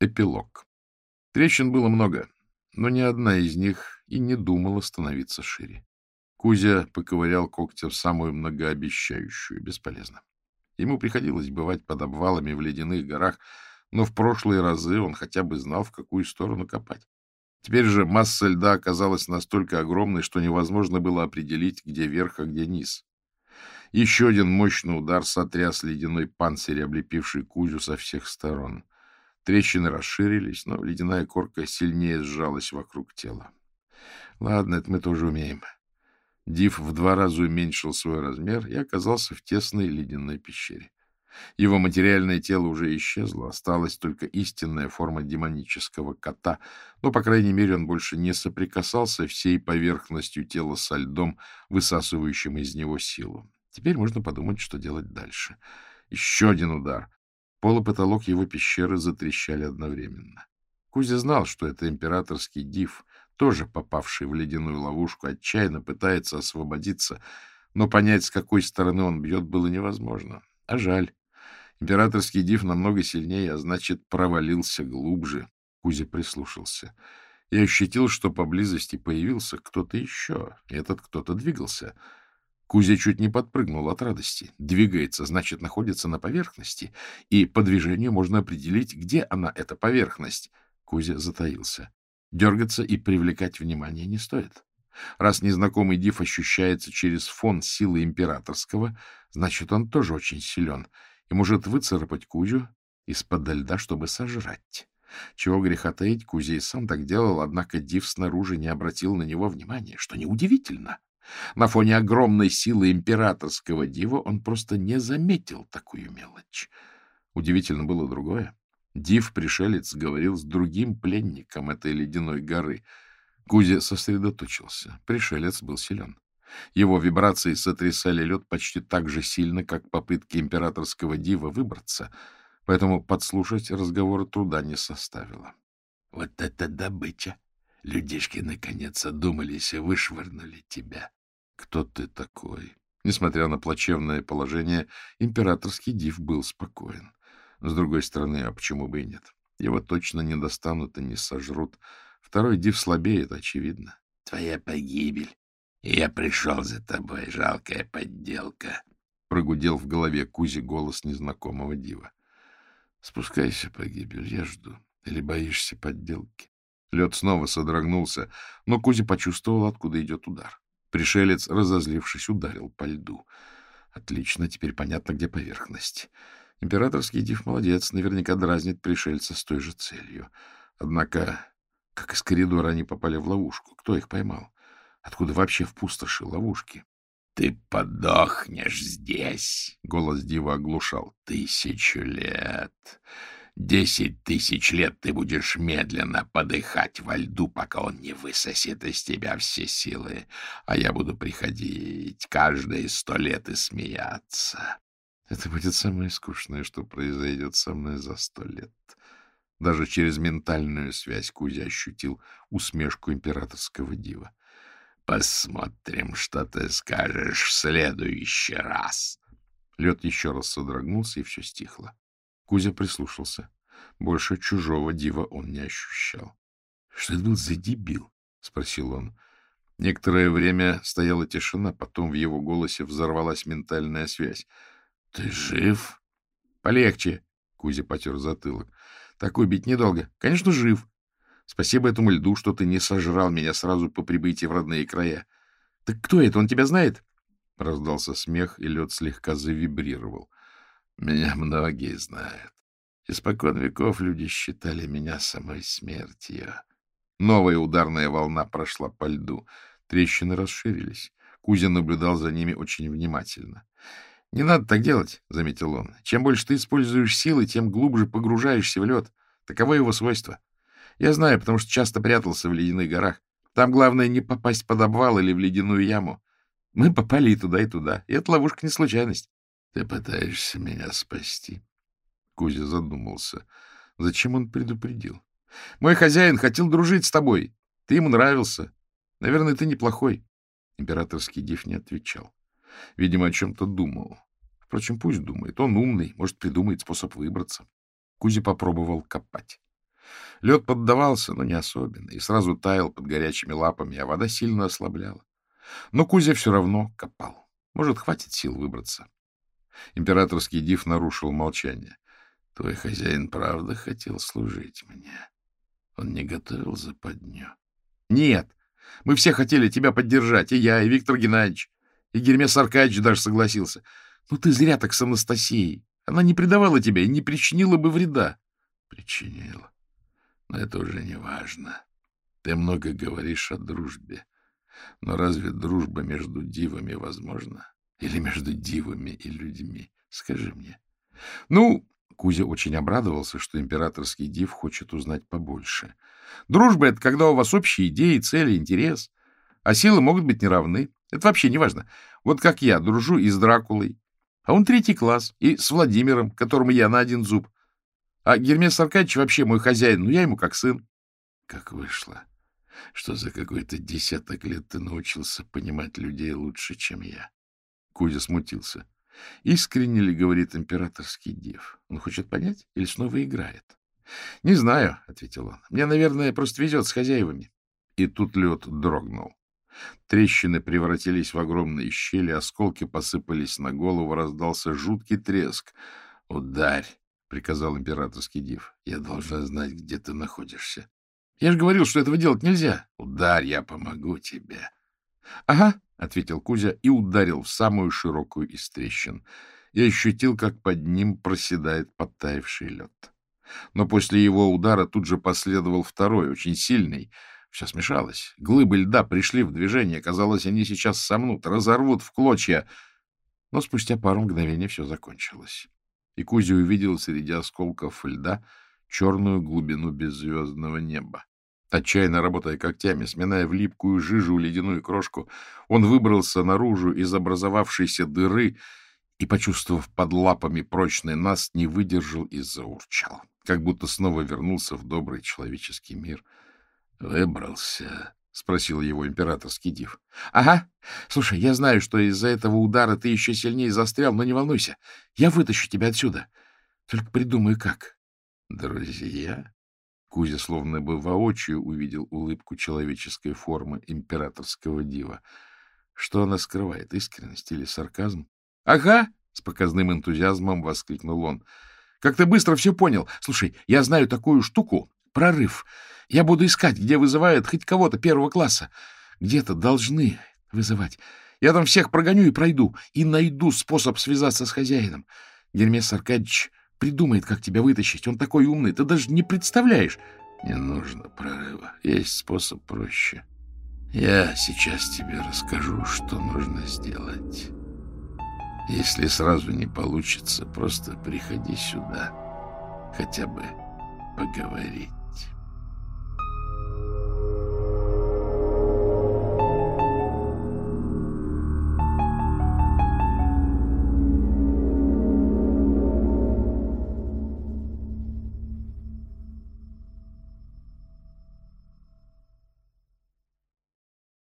Эпилог. Трещин было много, но ни одна из них и не думала становиться шире. Кузя поковырял когтем самую многообещающую. Бесполезно. Ему приходилось бывать под обвалами в ледяных горах, но в прошлые разы он хотя бы знал, в какую сторону копать. Теперь же масса льда оказалась настолько огромной, что невозможно было определить, где верх, а где низ. Еще один мощный удар сотряс ледяной панцирь, облепивший Кузю со всех сторон. Трещины расширились, но ледяная корка сильнее сжалась вокруг тела. Ладно, это мы тоже умеем. Див в два раза уменьшил свой размер и оказался в тесной ледяной пещере. Его материальное тело уже исчезло, осталась только истинная форма демонического кота, но, по крайней мере, он больше не соприкасался всей поверхностью тела со льдом, высасывающим из него силу. Теперь можно подумать, что делать дальше. Еще один удар. Пол и потолок его пещеры затрещали одновременно. Кузя знал, что это императорский див — тоже попавший в ледяную ловушку, отчаянно пытается освободиться, но понять, с какой стороны он бьет, было невозможно. А жаль. Императорский див намного сильнее, а значит, провалился глубже. Кузя прислушался и ощутил, что поблизости появился кто-то еще, и этот кто-то двигался. Кузя чуть не подпрыгнул от радости. Двигается, значит, находится на поверхности, и по движению можно определить, где она, эта поверхность. Кузя затаился. Дергаться и привлекать внимание не стоит. Раз незнакомый див ощущается через фон силы императорского, значит, он тоже очень силен и может выцарапать Кузю из-под льда, чтобы сожрать. Чего греха таить, Кузя и сам так делал, однако див снаружи не обратил на него внимания, что неудивительно. На фоне огромной силы императорского дива он просто не заметил такую мелочь. Удивительно было другое. Див-пришелец говорил с другим пленником этой ледяной горы. Кузя сосредоточился. Пришелец был силен. Его вибрации сотрясали лед почти так же сильно, как попытки императорского дива выбраться, поэтому подслушать разговоры труда не составило. — Вот это добыча! Людишки наконец одумались и вышвырнули тебя. — Кто ты такой? Несмотря на плачевное положение, императорский див был спокоен. С другой стороны, а почему бы и нет? Его точно не достанут и не сожрут. Второй див слабеет, очевидно. Твоя погибель. Я пришел за тобой, жалкая подделка. Прогудел в голове Кузи голос незнакомого дива. Спускайся, погибель, я жду. Или боишься подделки? Лед снова содрогнулся, но Кузи почувствовал, откуда идет удар. Пришелец, разозлившись, ударил по льду. Отлично, теперь понятно, где поверхность. Императорский див молодец, наверняка дразнит пришельца с той же целью. Однако, как из коридора они попали в ловушку? Кто их поймал? Откуда вообще в пустоши ловушки? — Ты подохнешь здесь! — голос дива оглушал. — Тысячу лет! Десять тысяч лет ты будешь медленно подыхать во льду, пока он не высосет из тебя все силы, а я буду приходить каждые сто лет и смеяться. Это будет самое скучное, что произойдет со мной за сто лет. Даже через ментальную связь Кузя ощутил усмешку императорского дива. «Посмотрим, что ты скажешь в следующий раз». Лед еще раз содрогнулся, и все стихло. Кузя прислушался. Больше чужого дива он не ощущал. — Что это был за дебил? — спросил он. Некоторое время стояла тишина, потом в его голосе взорвалась ментальная связь. — Ты жив? — Полегче, — Кузя потер затылок. — Так убить недолго. Конечно, жив. Спасибо этому льду, что ты не сожрал меня сразу по прибытии в родные края. — Так кто это? Он тебя знает? Раздался смех, и лед слегка завибрировал. — Меня многие знают. Испокон веков люди считали меня самой смертью. Новая ударная волна прошла по льду. Трещины расширились. Кузя наблюдал за ними очень внимательно. — Не надо так делать, — заметил он. — Чем больше ты используешь силы, тем глубже погружаешься в лед. Таково его свойство. Я знаю, потому что часто прятался в ледяных горах. Там главное не попасть под обвал или в ледяную яму. Мы попали и туда, и туда. И эта ловушка не случайность. — Ты пытаешься меня спасти? Кузя задумался. Зачем он предупредил? — Мой хозяин хотел дружить с тобой. Ты ему нравился. Наверное, ты неплохой. Императорский див не отвечал. Видимо, о чем-то думал. Впрочем, пусть думает. Он умный, может, придумает способ выбраться. Кузя попробовал копать. Лед поддавался, но не особенно, и сразу таял под горячими лапами, а вода сильно ослабляла. Но Кузя все равно копал. Может, хватит сил выбраться. Императорский див нарушил молчание. — Твой хозяин правда хотел служить мне? Он не готовил западню? — Нет. Мы все хотели тебя поддержать. И я, и Виктор Геннадьевич. И Гермес Аркадьевич даже согласился. Ну ты зря так с Анастасией. Она не предавала тебя и не причинила бы вреда. — Причинила. Но это уже не важно. Ты много говоришь о дружбе. Но разве дружба между дивами возможна? Или между дивами и людьми? Скажи мне. Ну, Кузя очень обрадовался, что императорский див хочет узнать побольше. Дружба — это когда у вас общие идеи, цели, интерес. А силы могут быть неравны. Это вообще не важно. Вот как я дружу и с Дракулой. А он третий класс. И с Владимиром, которому я на один зуб. А Гермес Аркадьевич вообще мой хозяин. Ну, я ему как сын. Как вышло что за какой-то десяток лет ты научился понимать людей лучше, чем я. Кузя смутился. Искренне ли говорит императорский дев? Он хочет понять или снова играет? — Не знаю, — ответил он. — Мне, наверное, просто везет с хозяевами. И тут лед дрогнул. Трещины превратились в огромные щели, осколки посыпались на голову, раздался жуткий треск. — Ударь! — приказал императорский див. — Я должен знать, где ты находишься. Я же говорил, что этого делать нельзя. Ударь, я помогу тебе. — Ага, — ответил Кузя и ударил в самую широкую из трещин. Я ощутил, как под ним проседает подтаявший лед. Но после его удара тут же последовал второй, очень сильный. Все смешалось. Глыбы льда пришли в движение. Казалось, они сейчас сомнут, разорвут в клочья. Но спустя пару мгновений все закончилось. И Кузя увидел среди осколков льда черную глубину беззвездного неба. Отчаянно работая когтями, сминая в липкую жижу ледяную крошку, он выбрался наружу из образовавшейся дыры и, почувствовав под лапами прочный нас, не выдержал и заурчал, как будто снова вернулся в добрый человеческий мир. — Выбрался? — спросил его императорский див. — Ага. Слушай, я знаю, что из-за этого удара ты еще сильнее застрял, но не волнуйся. Я вытащу тебя отсюда. Только придумаю, как. — Друзья? Кузя словно бы воочию увидел улыбку человеческой формы императорского дива. Что она скрывает, искренность или сарказм? — Ага! — с показным энтузиазмом воскликнул он. — Как ты быстро все понял. Слушай, я знаю такую штуку. Прорыв. Я буду искать, где вызывают хоть кого-то первого класса. Где-то должны вызывать. Я там всех прогоню и пройду, и найду способ связаться с хозяином. Гермес Аркадьевич придумает, как тебя вытащить. Он такой умный, ты даже не представляешь. Не нужно прорыва. Есть способ проще. Я сейчас тебе расскажу, что нужно сделать. Если сразу не получится, просто приходи сюда. Хотя бы поговорить.